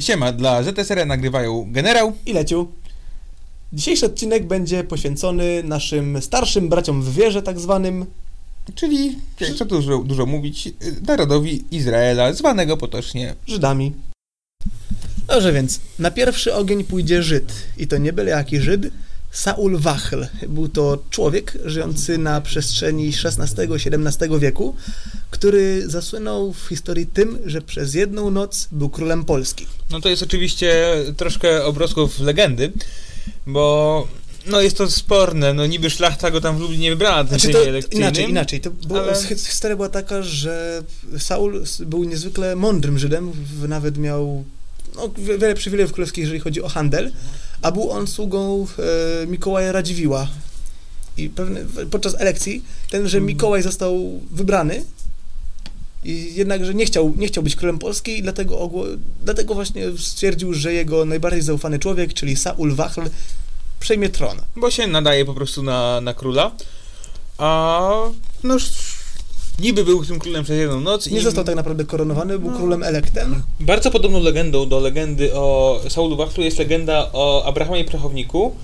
Siema, dla ZSR nagrywają Generał i Leciu. Dzisiejszy odcinek będzie poświęcony naszym starszym braciom w wierze, tak zwanym. Czyli, co tu dużo, dużo mówić, narodowi Izraela, zwanego potocznie Żydami. Dobrze więc, na pierwszy ogień pójdzie Żyd. I to nie byle jaki Żyd, Saul Wachl. Był to człowiek żyjący na przestrzeni XVI-XVII wieku, który zasłynął w historii tym, że przez jedną noc był królem Polski. No to jest oczywiście troszkę obrosków legendy, bo no jest to sporne, no niby szlachta go tam w Lublinie wybrała na znaczy to, elekcyjnym. Inaczej, inaczej. To było, ale... Historia była taka, że Saul był niezwykle mądrym Żydem, nawet miał no, wiele przywilejów królewskich, jeżeli chodzi o handel, a był on sługą e, Mikołaja Radziwiła. I pewne, podczas elekcji tenże mm. Mikołaj został wybrany i jednakże nie chciał, nie chciał być królem Polski i dlatego, dlatego właśnie stwierdził, że jego najbardziej zaufany człowiek, czyli Saul Wachl, przejmie tron. Bo się nadaje po prostu na, na króla. A no niby był tym królem przez jedną noc. Nie został tak naprawdę koronowany, był no. królem elektem. Bardzo podobną legendą do legendy o Saulu Wachlu jest legenda o Abrahamie Prachowniku.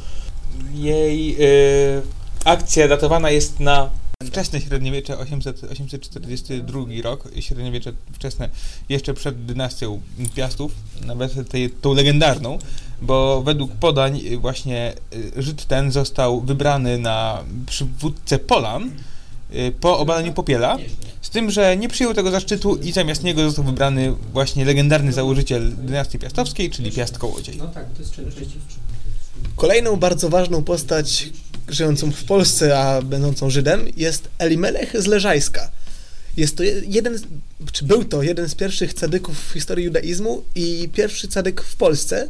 Jej yy, akcja datowana jest na wczesne średniowiecze 800, 842 rok, średniowiecze wczesne jeszcze przed dynastią Piastów, nawet tej, tą legendarną, bo według podań właśnie y, Żyd ten został wybrany na przywódcę Polan, Y, po obaleniu Popiela, z tym, że nie przyjął tego zaszczytu i zamiast niego został wybrany właśnie legendarny założyciel dynastii piastowskiej, czyli Piast Kołodziej. No tak, to jest Kolejną bardzo ważną postać żyjącą w Polsce, a będącą Żydem jest Elimelech z Leżajska. Jest to jeden, czy był to jeden z pierwszych cadyków w historii judaizmu i pierwszy cadyk w Polsce.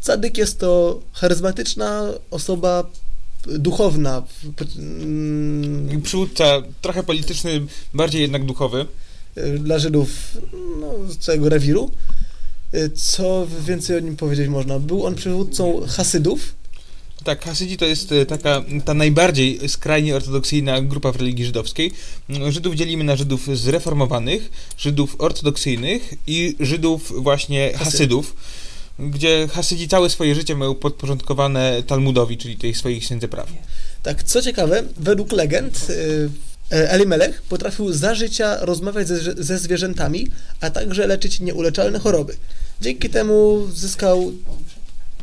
Cadyk jest to charyzmatyczna osoba duchowna. Mm, przywódca trochę polityczny, bardziej jednak duchowy. E, dla Żydów no, z całego rewiru. E, co więcej o nim powiedzieć można? Był on przywódcą Hasydów. Tak, Hasydzi to jest e, taka ta najbardziej skrajnie ortodoksyjna grupa w religii żydowskiej. Żydów dzielimy na Żydów zreformowanych, Żydów ortodoksyjnych i Żydów właśnie Hasydów gdzie Hasydzi całe swoje życie mają podporządkowane Talmudowi, czyli tej swojej księdze praw. Tak, co ciekawe, według legend y, e, Elimelech potrafił za życia rozmawiać ze, ze zwierzętami, a także leczyć nieuleczalne choroby. Dzięki temu zyskał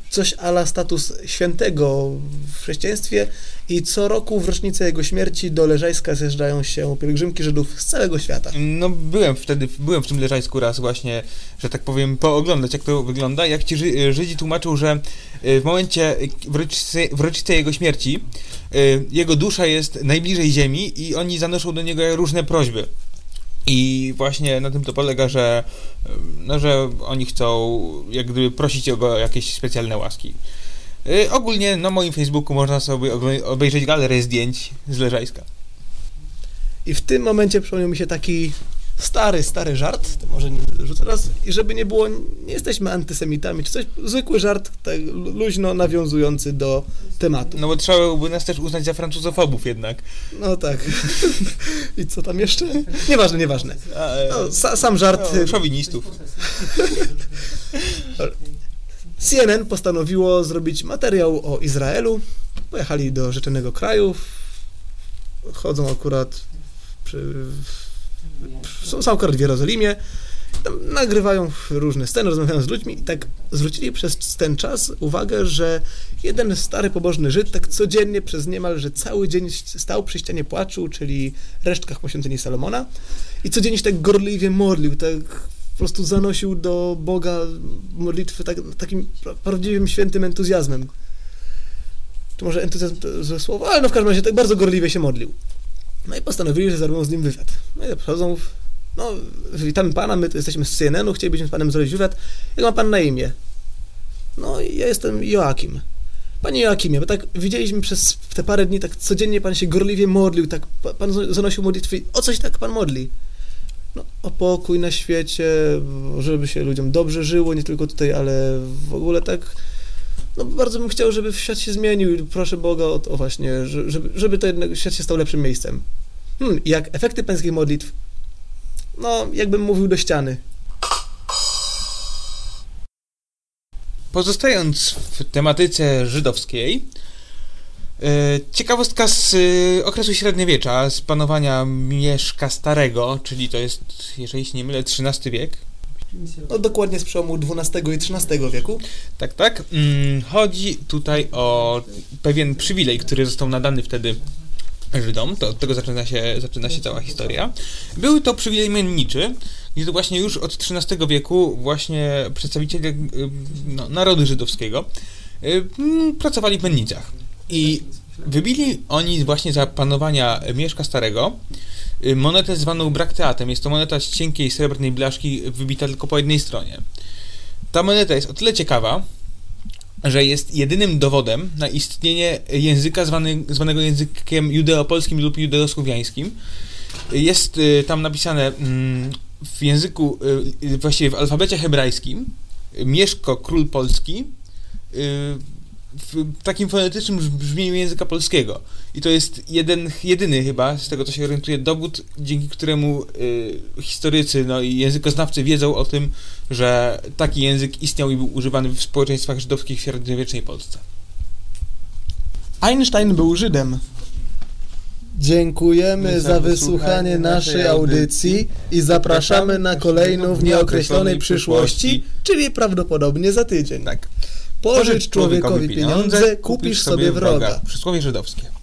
coś ala status świętego w chrześcijaństwie i co roku w rocznicę jego śmierci do Leżajska zjeżdżają się pielgrzymki Żydów z całego świata. No byłem wtedy, byłem w tym Leżajsku raz właśnie, że tak powiem, pooglądać jak to wygląda. Jak ci Żydzi tłumaczą, że y, w momencie w rocznicy, w rocznicę jego śmierci y, jego dusza jest najbliżej ziemi i oni zanoszą do niego różne prośby. I właśnie na tym to polega, że, no, że oni chcą jak gdyby prosić o jakieś specjalne łaski. Yy, ogólnie na moim Facebooku można sobie obejrzeć galerię zdjęć z Leżajska. I w tym momencie przypomniał mi się taki stary, stary żart, to może nie rzucę raz, i żeby nie było, nie jesteśmy antysemitami, czy coś, zwykły żart, tak luźno nawiązujący do tematu. No bo trzeba byłoby nas też uznać za francuzofobów jednak. No tak. I co tam jeszcze? Nieważne, nieważne. E, no, sa, sam żart... No, szowinistów. CNN postanowiło zrobić materiał o Izraelu. Pojechali do życzonego kraju. Chodzą akurat przy, są, akurat w Jerozolimie, nagrywają różne sceny, rozmawiają z ludźmi i tak zwrócili przez ten czas uwagę, że jeden stary pobożny Żyd tak codziennie przez niemalże cały dzień stał przy ścianie płaczu, czyli resztkach poświęceni Salomona i codziennie się tak gorliwie modlił, tak po prostu zanosił do Boga modlitwy tak, takim prawdziwym, świętym entuzjazmem. To może entuzjazm to złe słowo, ale no w każdym razie tak bardzo gorliwie się modlił. No i postanowili, że zrobią z nim wywiad. No i przychodzą, no witamy pana, my jesteśmy z CNN-u, chcielibyśmy z panem zrobić wywiad. Jak ma pan na imię? No i ja jestem Joakim. Panie Joakimie, bo tak widzieliśmy przez te parę dni, tak codziennie pan się gorliwie modlił, tak pan zanosił modlitwy. O coś tak pan modli? No, o pokój na świecie, żeby się ludziom dobrze żyło, nie tylko tutaj, ale w ogóle tak no bardzo bym chciał, żeby świat się zmienił proszę Boga o to właśnie, żeby, żeby to jednak świat się stał lepszym miejscem. Hmm, jak efekty pańskich modlitw? No, jakbym mówił do ściany. Pozostając w tematyce żydowskiej, e, ciekawostka z e, okresu średniowiecza, z panowania Mieszka Starego, czyli to jest, jeżeli się nie mylę, XIII wiek. No dokładnie z przełomu XII i XIII wieku. Tak, tak. Mm, Chodzi tutaj o pewien przywilej, który został nadany wtedy Żydom. To od tego zaczyna się, zaczyna się cała historia. Był to przywilej menniczy, gdzie to właśnie już od XIII wieku właśnie przedstawiciele y, no, narodu żydowskiego y, mm, pracowali w mennicach. I wybili oni właśnie za panowania Mieszka Starego monetę zwaną brakteatem. Jest to moneta z cienkiej srebrnej blaszki wybita tylko po jednej stronie. Ta moneta jest o tyle ciekawa, że jest jedynym dowodem na istnienie języka zwany, zwanego językiem judeopolskim lub judeosłowiańskim. Jest y, tam napisane mm, w języku, y, właściwie w alfabecie hebrajskim, y, Mieszko, król polski, y, w takim fonetycznym brz- brzmieniu języka polskiego. I to jest jeden, jedyny chyba, z tego co się orientuję, dowód, dzięki któremu y, historycy no, i językoznawcy wiedzą o tym, że taki język istniał i był używany w społeczeństwach żydowskich w średniowiecznej Polsce. Einstein był Żydem. Dziękujemy za wysłuchanie naszej audycji i zapraszamy na kolejną w nieokreślonej przyszłości, czyli prawdopodobnie za tydzień. Tak. Pożycz człowiekowi pieniądze, kupisz sobie wroga. Przysłowie żydowskie.